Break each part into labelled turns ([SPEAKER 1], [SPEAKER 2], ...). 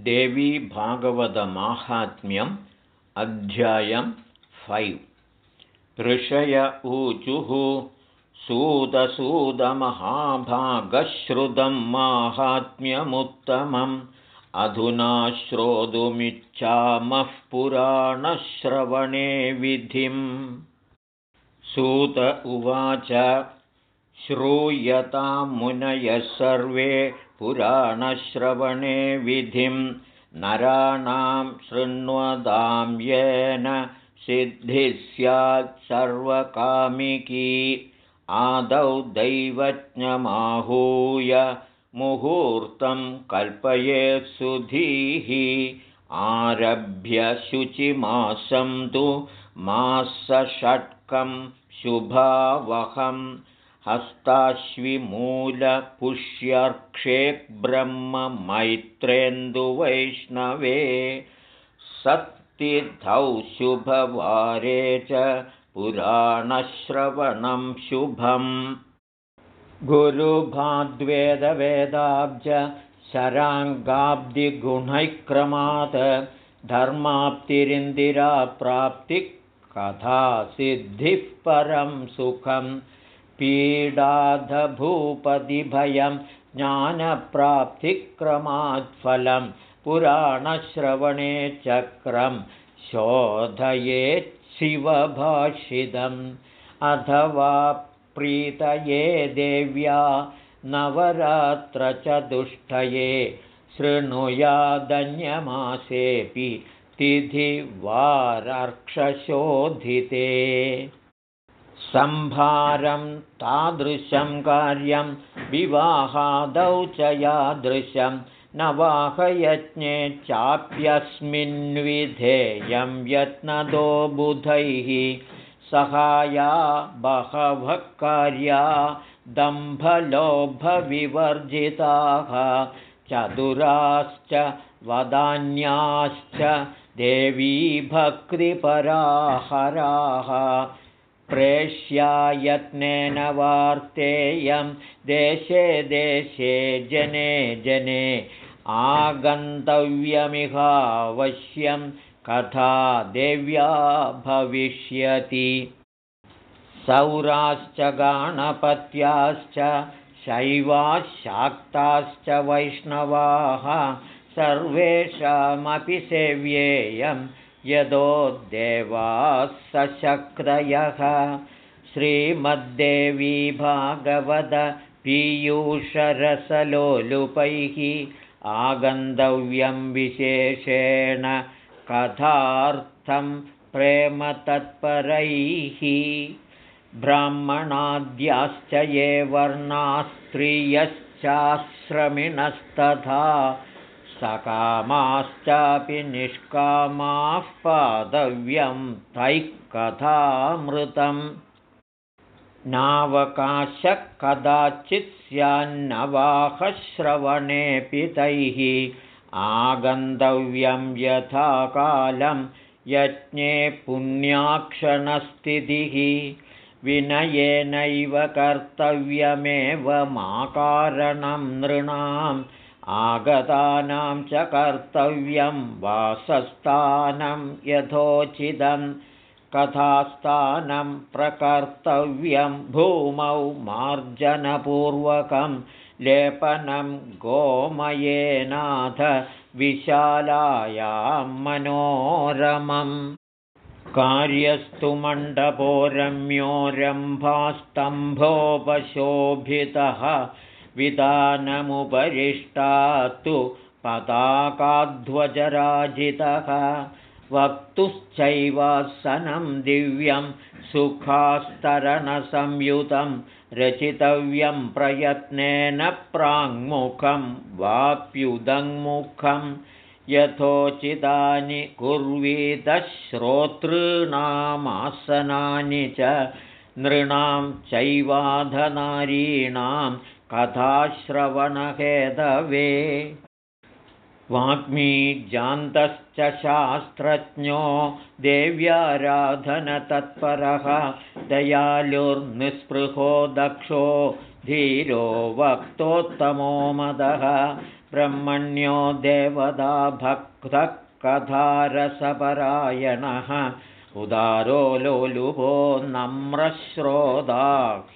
[SPEAKER 1] देवी भागवतमाहात्म्यम् अध्यायं फैव्। ऋषय ऊचुः सूदसूदमहाभागश्रुतं माहात्म्यमुत्तमम् अधुना श्रोतुमिच्छामः पुराणश्रवणे विधिम्। सूत उवाच श्रूयतां मुनयः सर्वे पुराणश्रवणे विधिं नराणां शृण्वतां येन सिद्धिः स्यात् सर्वकामिकी। आदौ दैवज्ञमाहूय मुहूर्तं कल्पयेत् सुधीः आरभ्य शुचिमासं तु मासषट्कं शुभावहम् हस्ताश्विमूलपुष्यर्क्षे ब्रह्ममैत्रेन्दुवैष्णवे सत्तिथौ शुभवारे च पुराणश्रवणं शुभम्। गुरुभाद्वेदवेदाब्ज शराङ्गाब्दिगुणैक्रमात् धर्माप्तिरिन्दिराप्राप्तिः कथासिद्धिः परं सुखम् पीडाधभूपतिभयं ज्ञानप्राप्तिक्रमात्फलं पुराणश्रवणे चक्रं शोधयेच्छिवभाषितम् अथवा प्रीतये देव्या नवरात्रचतुष्टये शृणुयादन्यमासेऽपि तिथिवारर्क्षशोधिते सम्भारं तादृशं कार्यं विवाहादौ च यादृशं नवाहयज्ञे चाप्यस्मिन्विधेयं यत्नदो बुधैः। सहाया बहवः कार्या दम्भलोभविवर्जिताः चतुराश्च वदान्याश्च देवी भक्तिपराहराः प्रेष्यायत्नेन वार्तेयं। देशे देशे जने जने आगन्तव्यमिहावश्यं कथा देव्या भविष्यति। सौराश्च गाणपत्याश्च शैवाशाक्ताश्च वैष्णवाः सर्वेषामपि सेव्येयं यदो देवाः सशक्तयः श्रीमद्देवी भागवत पीयूषरसलोलुपैः आगन्तव्यं विशेषेण कथार्थं प्रेमतत्परैः। ब्राह्मणाद्याश्च ये वर्णास्त्रियश्चाश्रमिणस्तथा सकामाश्चापि निष्कामाः पादव्यं तैः कथामृतम् नावकाशः कदाचित् स्यान्नवाहश्रवणेऽपि तैः आगन्तव्यं यथा कालं यज्ञे पुण्याक्षणस्थितिः। विनयेनैव कर्तव्यमेवमाकारणं नृणाम् आगतानां च कर्तव्यं वासस्थानं यथोचितं कथास्थानं प्रकर्तव्यं भूमौ मार्जनपूर्वकं लेपनं गोमयेनाथ विशालायां मनोरमम् कार्यस्तु मण्डपोरम्योरम्भास्तम्भोपशोभितः विधानमुपरिष्टात्तु पताकाध्वजराजितः। वक्तुश्चैवासनं दिव्यं सुखास्तरणसंयुतं रचितव्यं प्रयत्नेन प्राङ्मुखं वाप्युदङ्मुखं यथोचितानि कुर्वीतश्रोतॄणामासनानि च नृणां चैवाधनारीणां कथाश्रवणहेतवे वाग्मी जान्तश्च शास्त्रज्ञो देव्याराधनतत्परः दयालुर्निःस्पृहो दक्षो धीरो वक्तोत्तमो मदः। ब्रह्मण्यो देवदा भक्तः कथारसपरायणः उदारो लोलुभो नम्रश्रोदा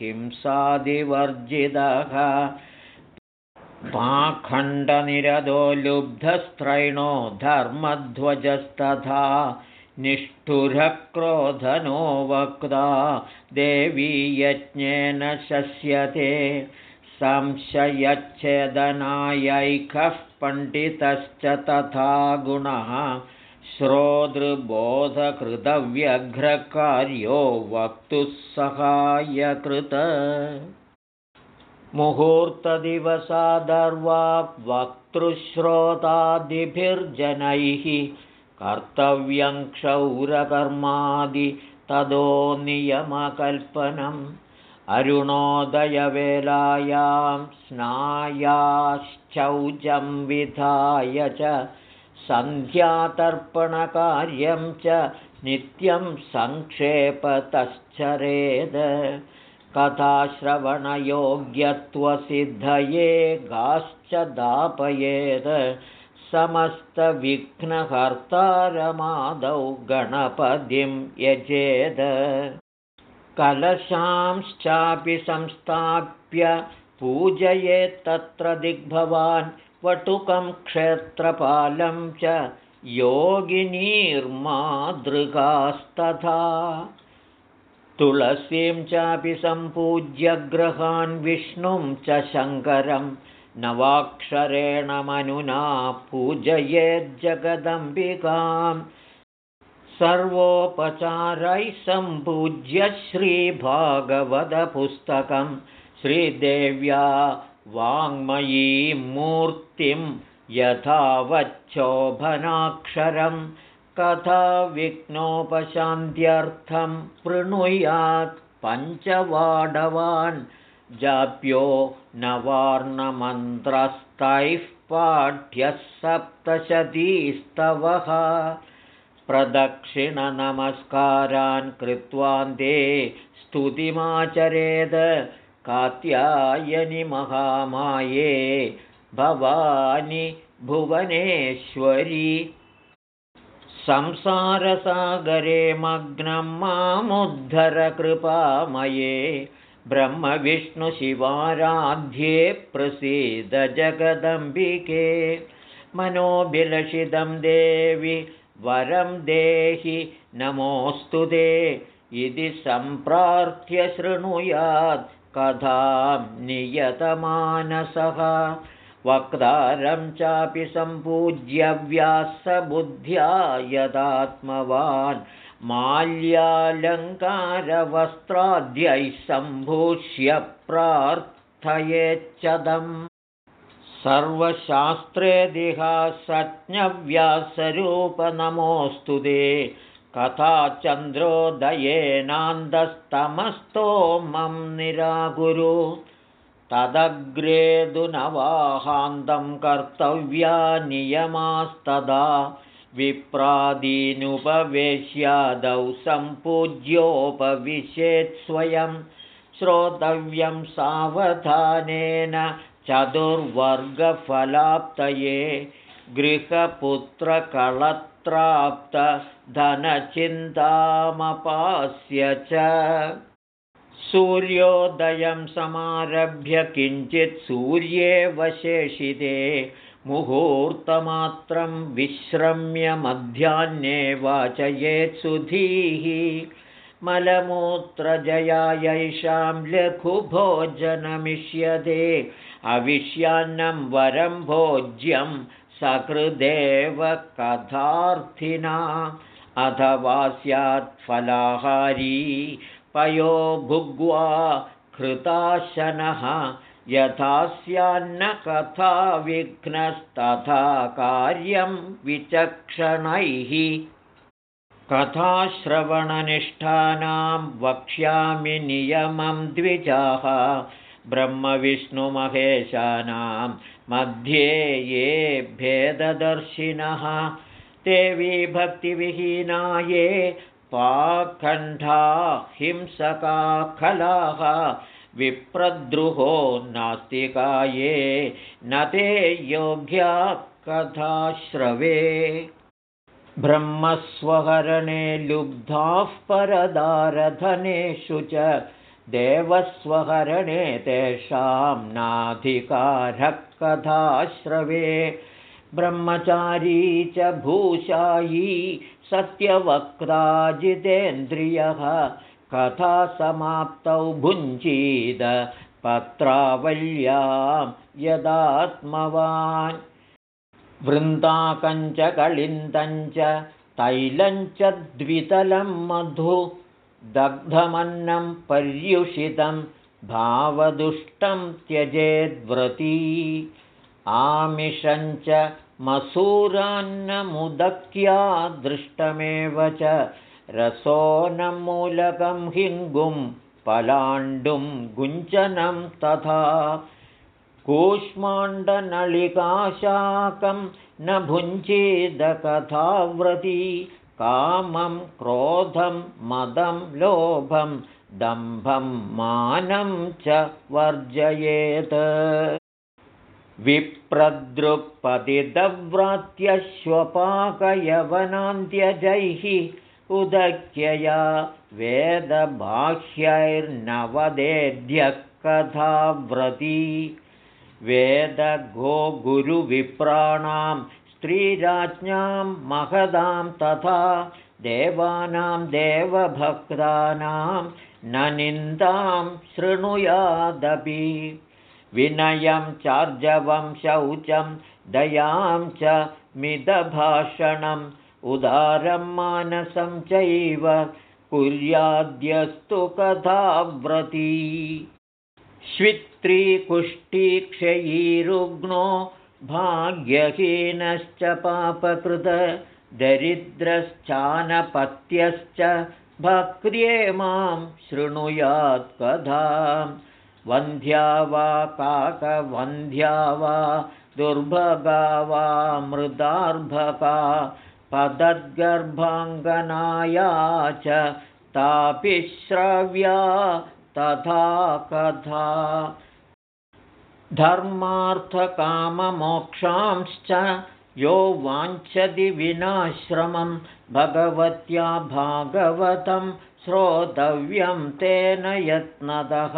[SPEAKER 1] हिंसादिवर्जितः पाखण्डनिरदो लुब्धस्त्रैणो धर्मध्वजस्तथा निष्ठुरक्रोधनो वक्ता देवी यज्ञेन शस्यते संशयच्छेदनायैकः पण्डितश्च तथा गुणः श्रोतृबोधकृतव्यघ्रकार्यो वक्तुः सहायकृत मुहूर्तदिवसादर्वाक्वक्तृश्रोतादिभिर्जनैः कर्तव्यं क्षौरकर्मादि तदो नियमकल्पनम्। अरुणोदयवेलायां स्नायाश्चौचं विधाय च सन्ध्यातर्पणकार्यं च नित्यं सङ्क्षेपतश्चरेद। कथाश्रवणयोग्यत्वसिद्धये गाश्च दापयेत् समस्तविघ्नकर्तारमादौ गणपतिं यजेद। कलशांश्चापि संस्थाप्य पूजयेत्तत्र दिग्भवान् वटुकं क्षेत्रपालं च योगिनीर्मादृगास्तथा तुलसीं चापि सम्पूज्य ग्रहान् विष्णुं च शङ्करं नवाक्षरेण मनुना पूजयेज्जगदम्बिकाम् सर्वोपचारैः सम्पूज्य श्रीभागवतपुस्तकं श्रीदेव्या वाङ्मयीं मूर्तिं यथावच्छोभनाक्षरं कथाविघ्नोपशान्त्यर्थं पृणुयात् पञ्चवाडवान् जाप्यो नवार्णमन्त्रस्तैः पाठ्यः सप्तशतीस्तवः प्रदक्षिणनमस्कारान् कृत्वान्ते स्तुतिमाचरेद कात्यायनि महामाये भवानि भुवनेश्वरी। संसारसागरे मग्नं मामुद्धरकृपामये ब्रह्मविष्णुशिवाराध्ये प्रसीदजगदम्बिके। मनोभिलषितं देवि वरं देहि नमोऽस्तु ते। इति सम्प्रार्थ्य शृणुयात् कथां नियतमानसः। वक्तारं चापि सम्पूज्य व्यासबुद्ध्या यदात्मवान् माल्यालङ्कारवस्त्राद्यैः सम्भूष्य प्रार्थयेच्छदम्। सर्वशास्त्रेदिहासज्ञव्यासरूपनमोऽस्तु ते कथाचन्द्रोदयेनान्दस्तमस्तोमं निराकुरु तदग्रेदुनवाहान्तं कर्तव्या नियमास्तदा। विप्रादीनुपवेश्यादौ सम्पूज्योपविशेत्स्वयं श्रोतव्यं सावधानेन चतुर्वर्गफलाप्तये गृहपुत्रकळत्राप्तधनचिन्तामपास्य च। सूर्योदयं समारभ्य किञ्चित् सूर्येऽवशेषिते मुहूर्तमात्रं विश्रम्य मध्याह्ने वाचयेत्सुधीः। मलमूत्रजयायैषां लघुभोजनमिष्यते। अविश्यान्नं वरं भोज्यं सकृदेव कथार्थिना अथवा स्यात् फलाहारी पयो भुग्वा कृताशनः यथा स्यान्नकथा विघ्नस्तथा कार्यं विचक्षणैः कथाश्रवणनिष्ठानां वक्ष्यामि नियमं द्विजाः ब्रह्मविष्णुमहेशानां मध्ये ये भेददर्शिनः ते विभक्तिविहीना ये पाखण्डा हिंसका खलाः विप्रद्रुहो नास्तिकाये न ते योग्या कथाश्रवे। ब्रह्मस्वहरणे लुब्धाः परदारधनेषु च देवस्वहरणे तेषां नाधिकारः कथाश्रवे। ब्रह्मचारी च भूषायी सत्यवक्ताजितेन्द्रियः कथासमाप्तौ भुञ्जीद पत्रावल्यां यदात्मवान्। वृन्दाकञ्च कलिन्दञ्च तैलञ्च द्वितलं मधु दग्धमन्नं पर्युषितं भावदुष्टं त्यजेद्व्रती। आमिषञ्च मसूरान्नमुदक्या दृष्टमेव च रसोनमूलकं हिङ्गुं पलाण्डुं गुञ्जनं तथा। कूष्माण्डनलिकाशाकं न भुञ्जीदकथाव्रती कामं क्रोधं मदं लोभं दम्भं मानं च वर्जयेत्। विप्रदृक्पतिदव्रात्यश्वपाकयवनान्त्यजैः उदक्यया वेदबाह्यैर्नवदेध्यः कथाव्रती वेदगोगुरुविप्राणां स्त्रीराज्ञां महदां तथा देवानां देवभक्तानां न निन्दां शृणुयादपि। विनयं चार्जवं शौचं दयां च मिदभाषणम् उदारं मानसं चैव कुर्याद्यस्तु कथाव्रती। श्वित्रीकुष्ठीक्षयीरुग्णो भाग्यहीनश्च पापकृत दरिद्रश्चानपत्यश्च भक्र्ये मां शृणुयात् कथां वन्ध्या वा काकवन्ध्या वा दुर्भगा वा मृदार्भका पदद्गर्भाङ्गनाया च तापि श्रव्या तथा कथा धर्मार्थकाममोक्षांश्च यो वाञ्छति विनाश्रमं भगवत्या भागवतं श्रोतव्यं तेन यत्नतः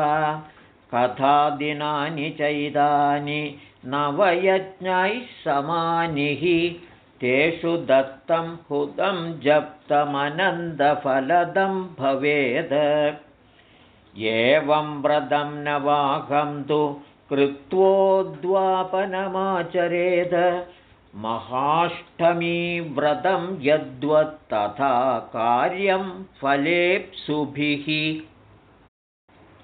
[SPEAKER 1] कथादिनानि चैदानि नवयज्ञैः समानिः तेषु दत्तं हुतं जप्तमनन्दफलदं भवेत् एवं व्रतं न वाहं तु कृत्वोद्वापनमाचरेद। महाष्टमीव्रतं यद्वत्तथा कार्यं फलेप्सुभिः।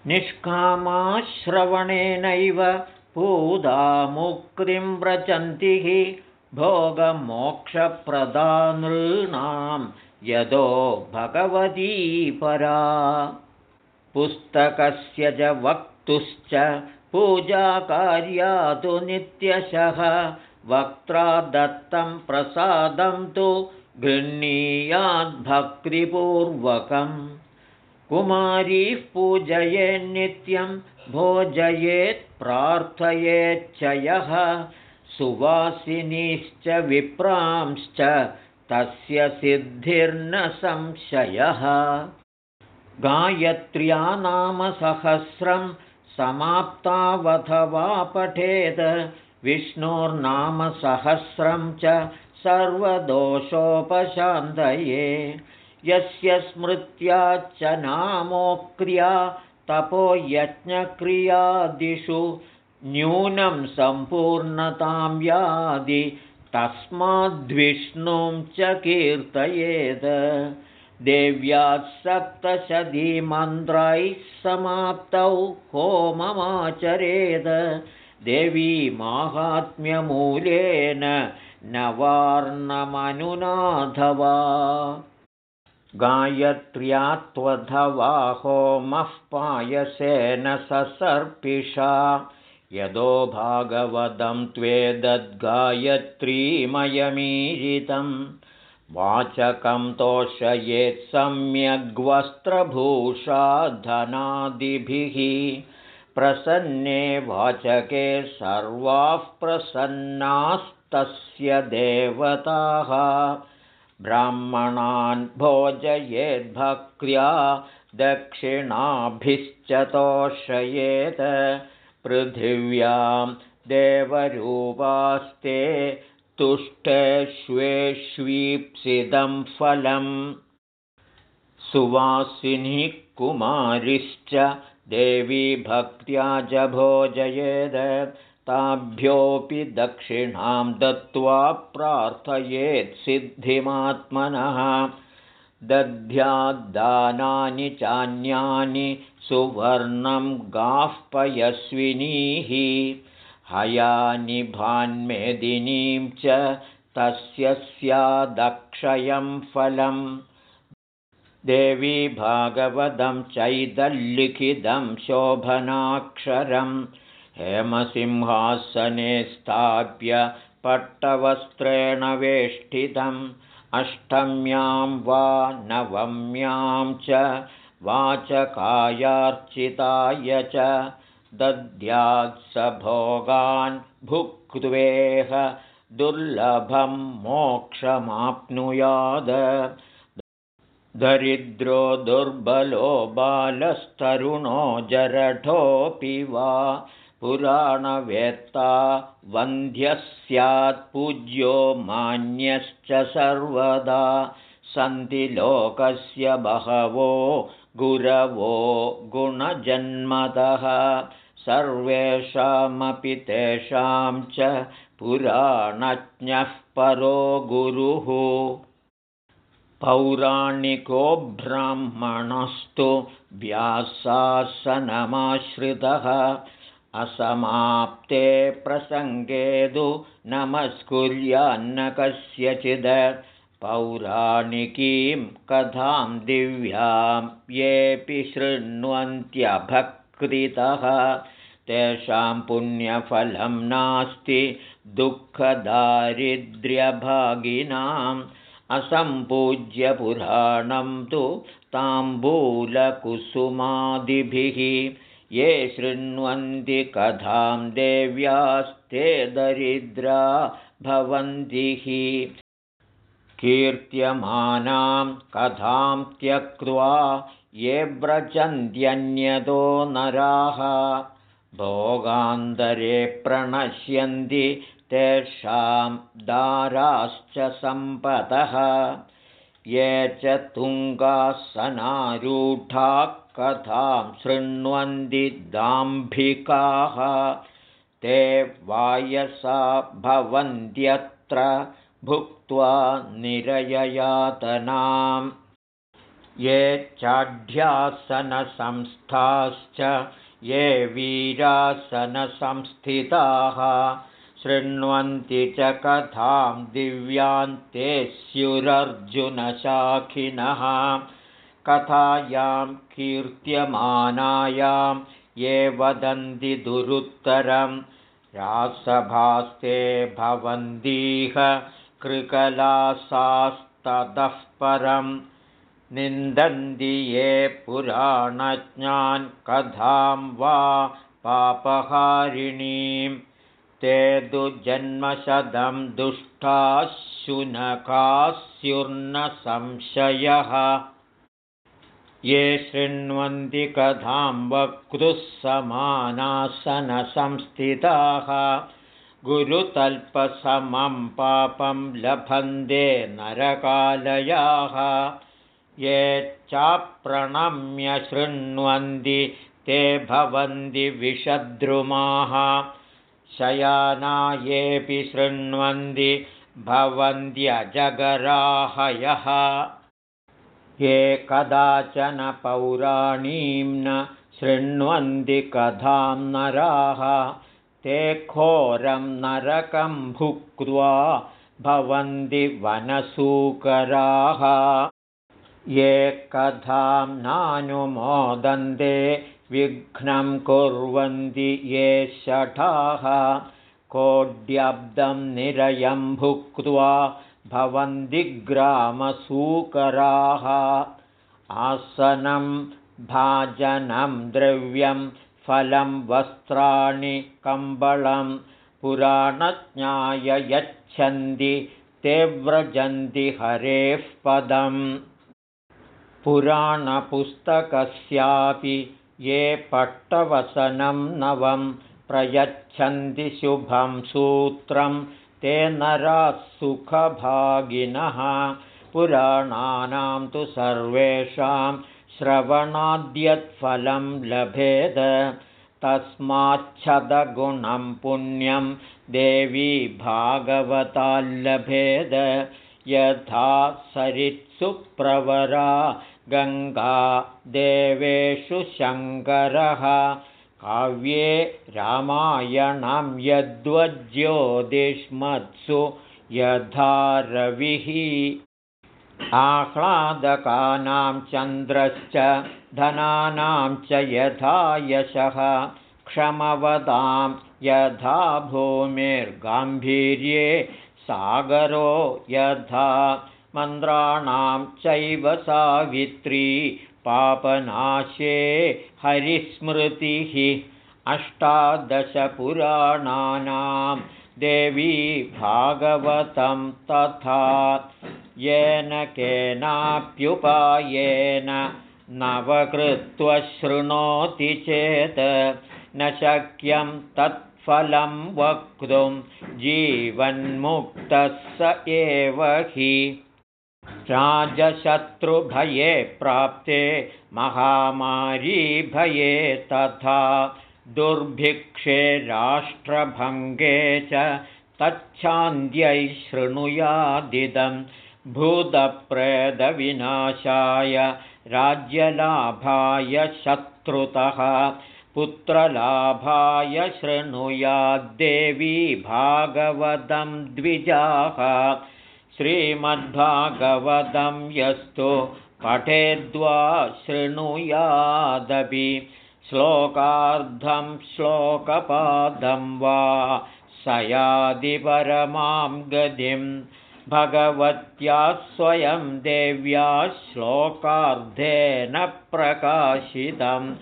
[SPEAKER 1] निष्कामाश्रवणेनैव पूदामुक्तिं व्रचन्तिः भोगमोक्षप्रदानॄणां यदो भगवती परा। पुस्तकस्य च वक्तुश्च पूजाकार्या तु नित्यशः। वक्त्रा दत्तं प्रसादं तु गृह्णीयाद्भक्तिपूर्वकम्। कुमारीः पूजयेन्नित्यं भोजयेत् प्रार्थयेच्छयः सुवासिनीश्च विप्रांश्च तस्य सिद्धिर्न संशयः गायत्र्या नाम सहस्रं समाप्तावथवा पठेत् विष्णोर्नामसहस्रं च सर्वदोषोपशान्तये। यस्य स्मृत्याच्च नामोक्रिया तपो यज्ञक्रियादिषु न्यूनं सम्पूर्णतां यादि तस्माद्विष्णुं च कीर्तयेत् देव्याः सप्तशतीमन्त्रैः समाप्तौ होममाचरेद। देवी माहात्म्यमूलेन नवार्णमनुनाथवा। गायत्र्या त्वधवा होमः पायसेन ससर्पिषा। यदो भागवतं त्वेदद्गायत्रीमयमीरितम् वाचकं तोषयेत् सम्यग्वस्त्रभूषा धनादिभिः प्रसन्ने वाचके सर्वाः प्रसन्नास्तस्य देवताः। ब्राह्मणान् भोजयेद्भक्त्या दक्षिणाभिश्च तोषयेत्। पृथिव्यां देवरूपास्ते तुष्टेष्वेष्वीप्सिदं फलम् सुवासिनी कुमारिश्च देवी भक्त्या च भोजयेद ताभ्योऽपि दक्षिणां दत्त्वा प्रार्थयेत् सिद्धिमात्मनः। दध्याद्दानानि चान्यानि सुवर्णं गाः पयस्विनीः हयानि भान्मेदिनीं च तस्य स्यादक्षयं फलम्। देवी भागवतं चैदल्लिखितं शोभनाक्षरं हेमसिंहासने स्थाप्य पट्टवस्त्रेण वेष्टितम्। अष्टम्यां वा नवम्यां च वाचकायार्चिताय च दद्यात्सभोगान् भुक्त्वेह दुर्लभं मोक्षमाप्नुयाद। दरिद्रो दुर्बलो बालस्तरुणो जरठोऽपि वा पुराणवेत्ता वन्ध्यः स्यात्पूज्यो मान्यश्च सर्वदा सन्ति लोकस्य बहवो गुरवो गुणजन्मतः। सर्वेषामपि तेषां च पुराणज्ञः परो गुरुः। पौराणिको ब्राह्मणस्तु व्यासासनमाश्रितः। असमाप्ते प्रसङ्गेदु नमस्कुर्यान्न कस्यचिद् पौराणिकीं कथां दिव्यां येऽपि शृण्वन्त्यभक्तितः तेषां पुण्यफलं नास्ति दुःखदारिद्र्यभागिनाम्। असम्पूज्यपुराणं तु ताम्बूलकुसुमादिभिः। ये शृण्वन्ति कथां देव्यास्ते दरिद्रा भवन्तिः कीर्त्यमानां कथां त्यक्त्वा ये व्रजन्त्यन्यतो नराः। भोगान्तरे प्रणश्यन्ति तेषां दाराश्च सम्पदः ये च तुङ्गासनारूढाः कथां शृण्वन्ति दाम्भिकाः। ते वायसा भवन्त्यत्र भुक्त्वा निरययातनाम्। ये चाढ्यासनसंस्थाश्च ये वीरासनसंस्थिताः शृण्वन्ति च कथां दिव्यान्ते स्युरर्जुनशाखिनः। कथायां कीर्त्यमानायां ये वदन्ति दुरुत्तरं रासभास्ते भवन्तीह कृकलासास्ततः परं निन्दन्ति ये पुराणज्ञान् कथां वा पापहारिणीम् ते दुजन्मशतं दुष्टाशुनकास्युर्न संशयः ये शृण्वन्ति कथां वक्तुः समानासनसंस्थिताः गुरुतल्पसमं पापं लभन्ते नरकालयाः ये चाप्रणम्य शृण्वन्ति ते भवन्ति विषद्रुमाः। शयानायेऽपि शृण्वन्ति भवन्त्यजगराहयः। ये कदाचन पौराणीं न शृण्वन्ति कथां नराः ते घोरं नरकं भुक्त्वा भवन्ति वनसूकराः। ये कथां नानुमोदन्ते विघ्नं कुर्वन्ति ये शठाः। कोड्यब्दं निरयं भुक्त्वा भवन्ति ग्रामसूकराः। आसनं भाजनं द्रव्यं फलं वस्त्राणि कम्बलं पुराणज्ञाय यच्छन्ति ते व्रजन्ति हरेः पदम्। पुराणपुस्तकस्यापि ये पट्टवसनं नवं प्रयच्छन्ति शुभं सूत्रं ते नराः सुखभागिनः। पुराणानां तु सर्वेषां श्रवणाद्यत्फलं लभेद। तस्माच्छदगुणं पुण्यं देवी भागवताल्लभेद यथा सरित्सुप्रवरा गङ्गा देवेषु शङ्करः। काव्ये रामायणं यद्वज्योतिष्मत्सु यथा रविः आह्लादकानां चन्द्रश्च धनानां च यथा यशः क्षमवदां यथा भूमिर्गाम्भीर्ये सागरो यथा मन्द्राणां चैव सावित्री पापनाशे हरिस्मृतिः अष्टादशपुराणानां देवी भागवतं तथा येन केनाप्युपायेन नवकृत्वशृणोति चेत् न शक्यं तत्फलं वक्तुं जीवन्मुक्तः स एव हि। राजशत्रुभये प्राप्ते महामारीभये तथा दुर्भिक्षे राष्ट्रभङ्गे च तच्छान्त्यै शृणुयादिदं भूतप्रेदविनाशाय राज्यलाभाय शत्रुतः पुत्रलाभाय शृणुयाद्देवी भागवतं द्विजाः। श्रीमद्भागवतं यस्तु पठेद्वा शृणुयादपि श्लोकार्धं श्लोकपादं वा सयादिपरमां गतिं भगवत्या स्वयं देव्या श्लोकार्धेन प्रकाशितं।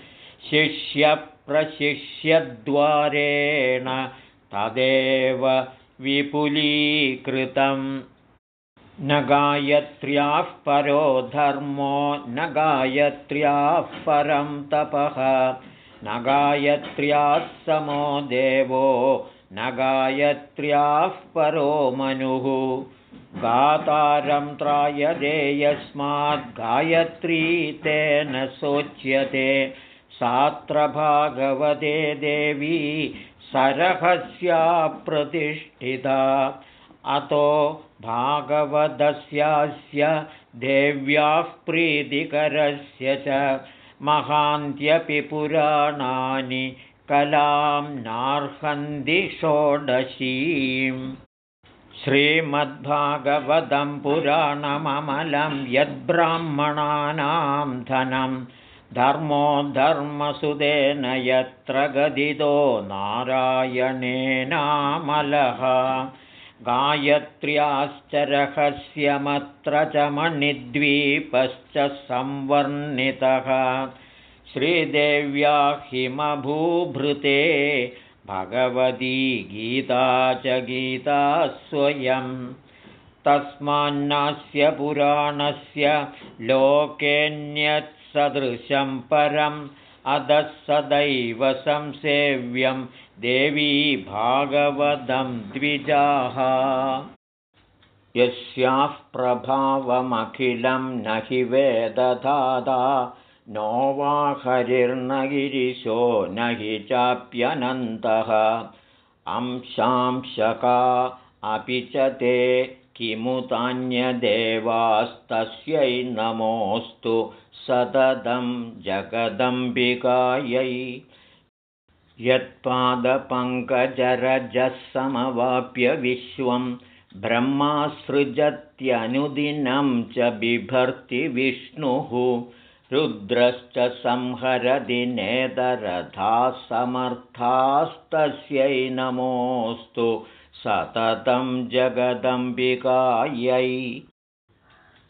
[SPEAKER 1] शिष्यप्रशिष्यद्वारेण तदेव विपुलीकृतम् न गायत्र्याः परो धर्मो न गायत्र्याः परं तपः। न गायत्र्याः समो देवो न गायत्र्याः परो मनुः गातारं त्रायदे यस्माद्गायत्री तेन शोच्यते सात्रभागवते देवी सरहस्या प्रतिष्ठिता। अतो भागवतस्यास्य देव्याः प्रीतिकरस्य च महान्त्यपि पुराणानि कलां नार्हन्ति षोडशीम् श्रीमद्भागवतं पुराणममलं यद्ब्राह्मणानां धनं धर्मो धर्मसुदेन यत्र गदितो नारायणेनामलः। गायत्र्याश्च रहस्यमत्र च मणिद्वीपश्च संवर्णितः। श्रीदेव्या हिमभूभृते भगवती गीता च गीता स्वयं। तस्मान्नास्य पुराणस्य लोकेऽन्यत्सदृशं परम् अधः सदैव संसेव्यं देवी भागवतं द्विजाः। यस्याः प्रभावमखिलं न हि वेदधादा नो वा हरिर्नगिरिशो न हि चाप्यनन्तः। अंशांशका अपि च ते किमुतान्यदेवास्तस्यै नमोऽस्तु सततं जगदम्बिकायै। यत्पादपङ्कजरजः समवाप्य विश्वं ब्रह्मासृजत्यनुदिनं च बिभर्ति विष्णुः रुद्रश्च संहरदि नेतरथाः समर्थास्तस्यै नमोऽस्तु सततं जगदम्बिकायै।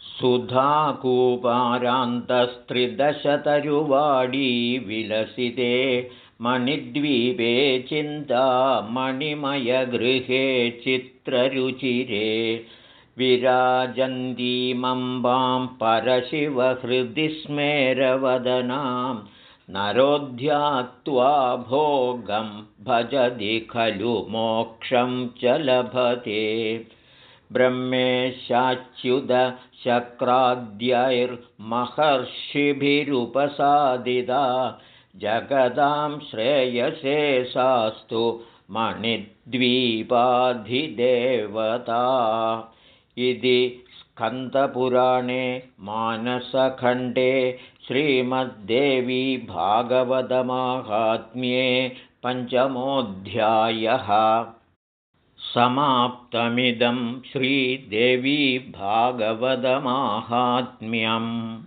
[SPEAKER 1] सुधाकूपारान्तस्त्रिदशतरुवाडी विलसिते मणिद्वीपे चिन्तामणिमयगृहे चित्ररुचिरे विराजन्तीमम्बां परशिवहृदि स्मेरवदनां नरोध्यात्वा भोगं भजति खलु मोक्षं च लभते। ब्रह्मेशाच्युतशक्राद्यैर्महर्षिभिरुपसादिता जगदां श्रेयसे सास्तु मणिद्वीपाधिदेवता इति स्कन्दपुराणे मानसखण्डे श्रीमद्देवी भागवतमाहात्म्ये पञ्चमोऽध्यायः। समाप्तमिदं श्रीदेवी भागवतमाहात्म्यम्